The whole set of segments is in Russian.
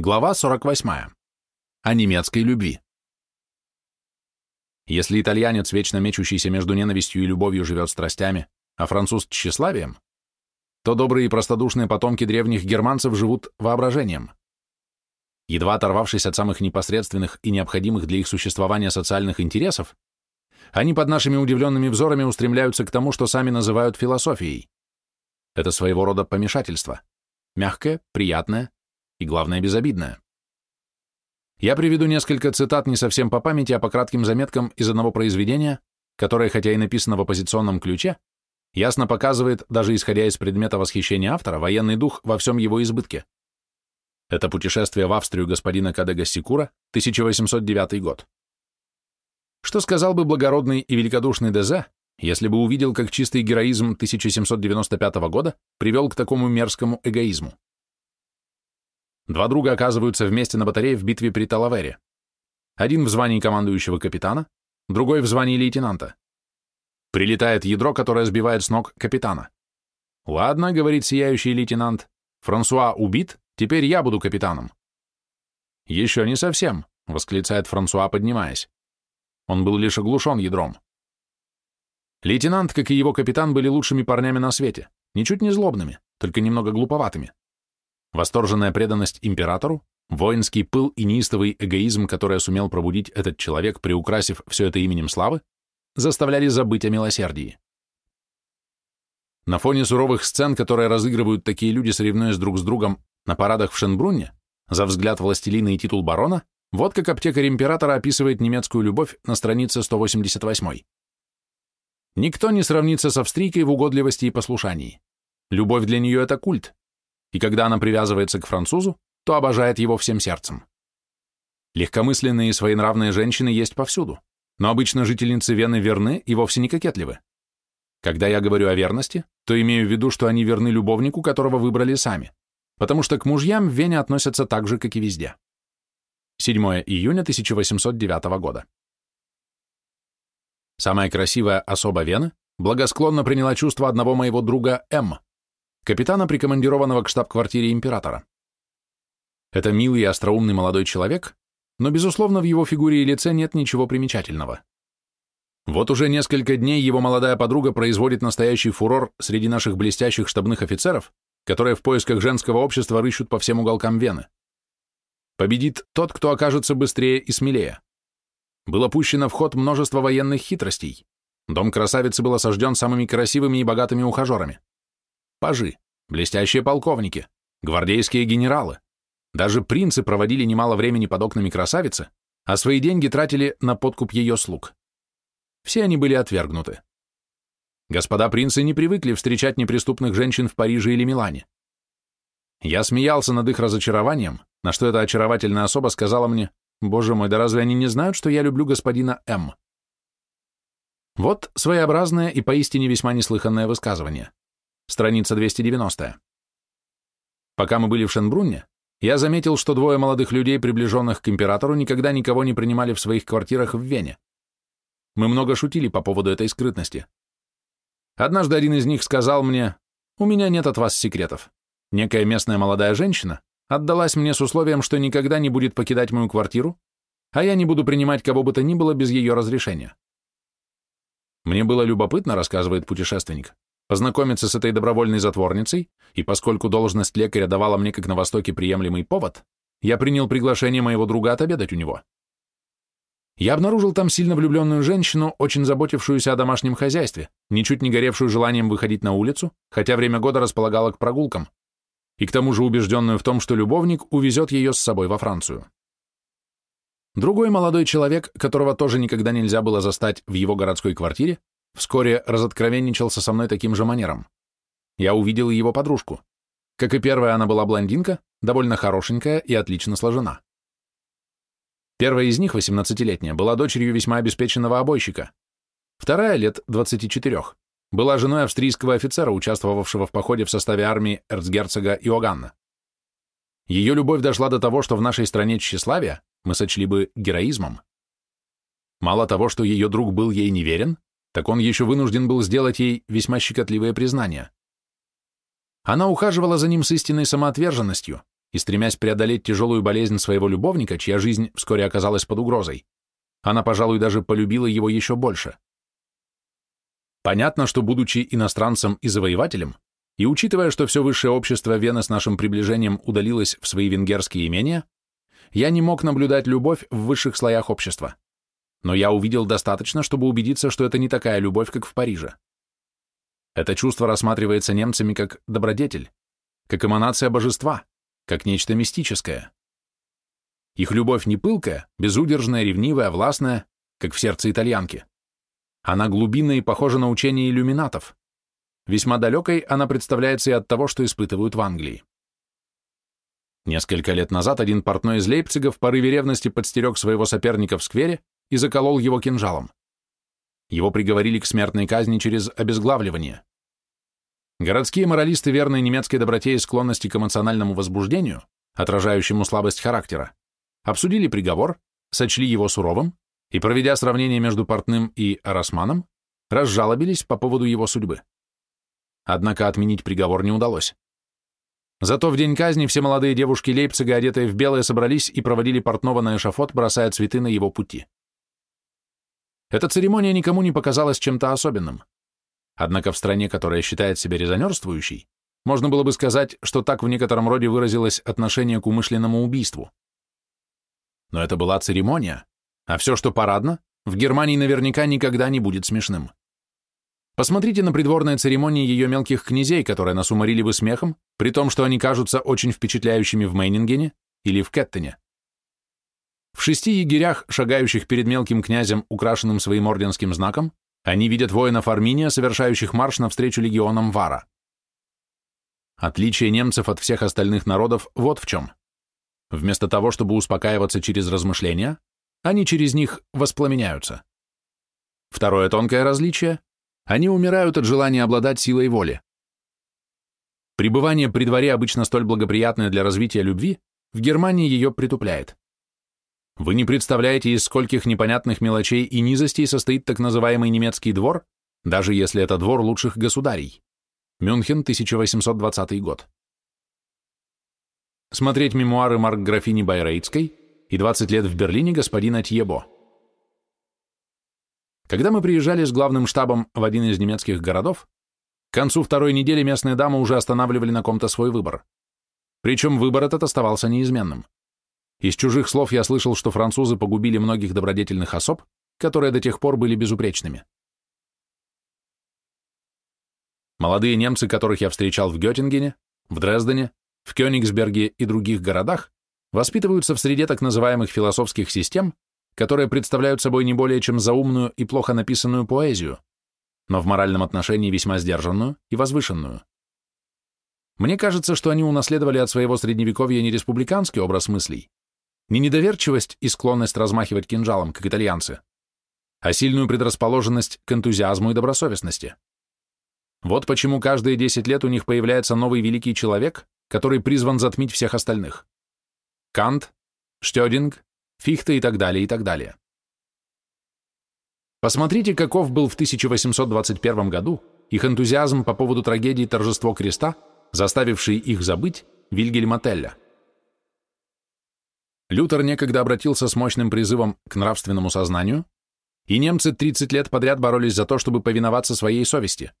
Глава 48. О немецкой любви. Если итальянец, вечно мечущийся между ненавистью и любовью, живет страстями, а француз – тщеславием, то добрые и простодушные потомки древних германцев живут воображением. Едва оторвавшись от самых непосредственных и необходимых для их существования социальных интересов, они под нашими удивленными взорами устремляются к тому, что сами называют философией. Это своего рода помешательство. Мягкое, приятное, и, главное, безобидная. Я приведу несколько цитат не совсем по памяти, а по кратким заметкам из одного произведения, которое, хотя и написано в оппозиционном ключе, ясно показывает, даже исходя из предмета восхищения автора, военный дух во всем его избытке. Это путешествие в Австрию господина Кадега Сикура, 1809 год. Что сказал бы благородный и великодушный Дезе, если бы увидел, как чистый героизм 1795 года привел к такому мерзкому эгоизму? Два друга оказываются вместе на батарее в битве при Талавере. Один в звании командующего капитана, другой в звании лейтенанта. Прилетает ядро, которое сбивает с ног капитана. «Ладно», — говорит сияющий лейтенант, — «Франсуа убит, теперь я буду капитаном». «Еще не совсем», — восклицает Франсуа, поднимаясь. Он был лишь оглушен ядром. Лейтенант, как и его капитан, были лучшими парнями на свете, ничуть не злобными, только немного глуповатыми. Восторженная преданность императору, воинский пыл и неистовый эгоизм, который сумел пробудить этот человек, приукрасив все это именем славы, заставляли забыть о милосердии. На фоне суровых сцен, которые разыгрывают такие люди, соревнуясь друг с другом на парадах в Шенбрунне, за взгляд властелина и титул барона, вот как аптекарь императора описывает немецкую любовь на странице 188. Никто не сравнится с австрийкой в угодливости и послушании. Любовь для нее – это культ, и когда она привязывается к французу, то обожает его всем сердцем. Легкомысленные и своенравные женщины есть повсюду, но обычно жительницы Вены верны и вовсе не кокетливы. Когда я говорю о верности, то имею в виду, что они верны любовнику, которого выбрали сами, потому что к мужьям в Вене относятся так же, как и везде. 7 июня 1809 года. Самая красивая особа Вены благосклонно приняла чувства одного моего друга М, капитана, прикомандированного к штаб-квартире императора. Это милый и остроумный молодой человек, но, безусловно, в его фигуре и лице нет ничего примечательного. Вот уже несколько дней его молодая подруга производит настоящий фурор среди наших блестящих штабных офицеров, которые в поисках женского общества рыщут по всем уголкам Вены. Победит тот, кто окажется быстрее и смелее. Было пущено в ход множество военных хитростей. Дом красавицы был осажден самыми красивыми и богатыми ухажерами пажи, блестящие полковники, гвардейские генералы. Даже принцы проводили немало времени под окнами красавицы, а свои деньги тратили на подкуп ее слуг. Все они были отвергнуты. Господа принцы не привыкли встречать неприступных женщин в Париже или Милане. Я смеялся над их разочарованием, на что эта очаровательная особа сказала мне, «Боже мой, да разве они не знают, что я люблю господина М?» Вот своеобразное и поистине весьма неслыханное высказывание страница 290. Пока мы были в Шенбрунне, я заметил, что двое молодых людей, приближенных к императору, никогда никого не принимали в своих квартирах в Вене. Мы много шутили по поводу этой скрытности. Однажды один из них сказал мне, «У меня нет от вас секретов. Некая местная молодая женщина отдалась мне с условием, что никогда не будет покидать мою квартиру, а я не буду принимать кого бы то ни было без ее разрешения». Мне было любопытно, рассказывает путешественник, познакомиться с этой добровольной затворницей, и поскольку должность лекаря давала мне как на Востоке приемлемый повод, я принял приглашение моего друга отобедать у него. Я обнаружил там сильно влюбленную женщину, очень заботившуюся о домашнем хозяйстве, ничуть не горевшую желанием выходить на улицу, хотя время года располагала к прогулкам, и к тому же убежденную в том, что любовник увезет ее с собой во Францию. Другой молодой человек, которого тоже никогда нельзя было застать в его городской квартире, вскоре разоткровенничался со мной таким же манером. Я увидел его подружку. Как и первая, она была блондинка, довольно хорошенькая и отлично сложена. Первая из них, 18-летняя, была дочерью весьма обеспеченного обойщика. Вторая, лет 24, была женой австрийского офицера, участвовавшего в походе в составе армии эрцгерцога Иоганна. Ее любовь дошла до того, что в нашей стране тщеславия мы сочли бы героизмом. Мало того, что ее друг был ей неверен, так он еще вынужден был сделать ей весьма щекотливое признание. Она ухаживала за ним с истинной самоотверженностью, и стремясь преодолеть тяжелую болезнь своего любовника, чья жизнь вскоре оказалась под угрозой, она, пожалуй, даже полюбила его еще больше. Понятно, что, будучи иностранцем и завоевателем, и учитывая, что все высшее общество Вены с нашим приближением удалилось в свои венгерские имения, я не мог наблюдать любовь в высших слоях общества. Но я увидел достаточно, чтобы убедиться, что это не такая любовь, как в Париже. Это чувство рассматривается немцами как добродетель, как эманация божества, как нечто мистическое. Их любовь не пылкая, безудержная, ревнивая, властная, как в сердце итальянки. Она глубинна и похожа на учение иллюминатов. Весьма далекой она представляется и от того, что испытывают в Англии. Несколько лет назад один портной из Лейпцига в порыве ревности подстерег своего соперника в сквере и заколол его кинжалом. Его приговорили к смертной казни через обезглавливание. Городские моралисты верной немецкой доброте и склонности к эмоциональному возбуждению, отражающему слабость характера, обсудили приговор, сочли его суровым и, проведя сравнение между портным и Арасманом, разжалобились по поводу его судьбы. Однако отменить приговор не удалось. Зато в день казни все молодые девушки Лейпцига, одетые в белое, собрались и проводили портного на эшафот, бросая цветы на его пути. Эта церемония никому не показалась чем-то особенным. Однако в стране, которая считает себя резонерствующей, можно было бы сказать, что так в некотором роде выразилось отношение к умышленному убийству. Но это была церемония, а все, что парадно, в Германии наверняка никогда не будет смешным. Посмотрите на придворные церемонии ее мелких князей, которые нас уморили бы смехом, при том, что они кажутся очень впечатляющими в Мейнингене или в Кеттене. В шести егерях, шагающих перед мелким князем, украшенным своим орденским знаком, они видят воинов Арминия, совершающих марш навстречу легионам Вара. Отличие немцев от всех остальных народов вот в чем. Вместо того, чтобы успокаиваться через размышления, они через них воспламеняются. Второе тонкое различие они умирают от желания обладать силой воли. Пребывание при дворе, обычно столь благоприятное для развития любви, в Германии ее притупляет. Вы не представляете, из скольких непонятных мелочей и низостей состоит так называемый немецкий двор, даже если это двор лучших государей. Мюнхен, 1820 год. Смотреть мемуары Марк графини Байрейтской и 20 лет в Берлине господина Тьебо. Когда мы приезжали с главным штабом в один из немецких городов, к концу второй недели местные дамы уже останавливали на ком-то свой выбор. Причем выбор этот оставался неизменным. Из чужих слов я слышал, что французы погубили многих добродетельных особ, которые до тех пор были безупречными. Молодые немцы, которых я встречал в Геттингене, в Дрездене, в Кёнигсберге и других городах, воспитываются в среде так называемых философских систем, которые представляют собой не более чем заумную и плохо написанную поэзию, но в моральном отношении весьма сдержанную и возвышенную. Мне кажется, что они унаследовали от своего средневековья не республиканский образ мыслей, не недоверчивость и склонность размахивать кинжалом, как итальянцы, а сильную предрасположенность к энтузиазму и добросовестности. Вот почему каждые 10 лет у них появляется новый великий человек, который призван затмить всех остальных. Кант, Штёдинг, Фихта и так далее, и так далее. Посмотрите, каков был в 1821 году их энтузиазм по поводу трагедии «Торжество креста», заставивший их забыть Вильгельма Телля. Лютер некогда обратился с мощным призывом к нравственному сознанию, и немцы 30 лет подряд боролись за то, чтобы повиноваться своей совести.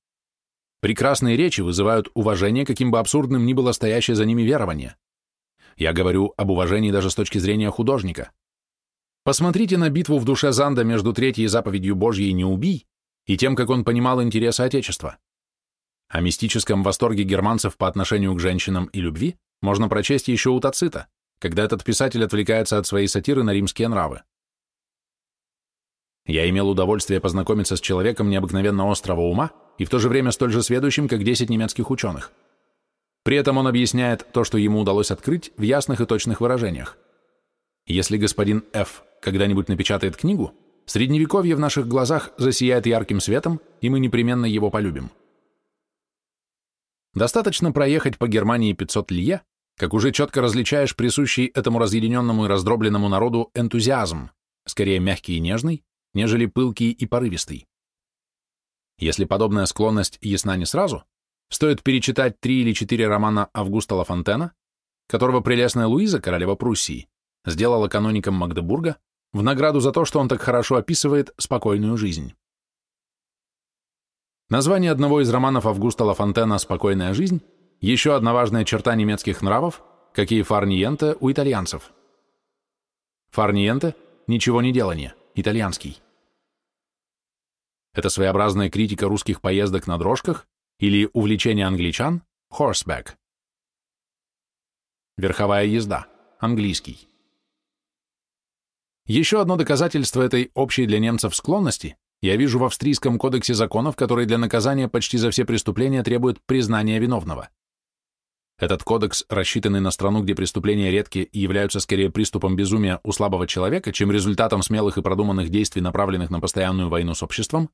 Прекрасные речи вызывают уважение, каким бы абсурдным ни было стоящее за ними верование. Я говорю об уважении даже с точки зрения художника. Посмотрите на битву в душе Занда между третьей заповедью Божьей «Не убий» и тем, как он понимал интересы Отечества. О мистическом восторге германцев по отношению к женщинам и любви можно прочесть еще у Тацита, когда этот писатель отвлекается от своей сатиры на римские нравы. Я имел удовольствие познакомиться с человеком необыкновенно острого ума и в то же время столь же сведущим, как 10 немецких ученых. При этом он объясняет то, что ему удалось открыть, в ясных и точных выражениях. Если господин Ф когда-нибудь напечатает книгу, Средневековье в наших глазах засияет ярким светом, и мы непременно его полюбим. Достаточно проехать по Германии 500 лье, как уже четко различаешь присущий этому разъединенному и раздробленному народу энтузиазм, скорее мягкий и нежный, нежели пылкий и порывистый. Если подобная склонность ясна не сразу, стоит перечитать три или четыре романа Августа Лафонтена, которого прелестная Луиза, королева Пруссии, сделала каноником Магдебурга в награду за то, что он так хорошо описывает спокойную жизнь. Название одного из романов Августа Лафонтена «Спокойная жизнь» – еще одна важная черта немецких нравов, какие фарниенте у итальянцев. Фарниенте – ничего не делание, итальянский. Это своеобразная критика русских поездок на дрожках или увлечение англичан – horseback. Верховая езда – английский. Еще одно доказательство этой общей для немцев склонности я вижу в австрийском кодексе законов, который для наказания почти за все преступления требует признания виновного. Этот кодекс, рассчитанный на страну, где преступления редки и являются скорее приступом безумия у слабого человека, чем результатом смелых и продуманных действий, направленных на постоянную войну с обществом,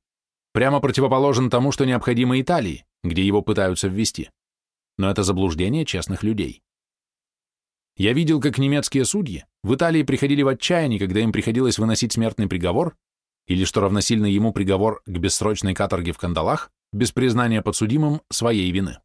прямо противоположен тому, что необходимо Италии, где его пытаются ввести. Но это заблуждение честных людей. Я видел, как немецкие судьи в Италии приходили в отчаяние, когда им приходилось выносить смертный приговор, или, что равносильно ему приговор к бессрочной каторге в кандалах, без признания подсудимым своей вины.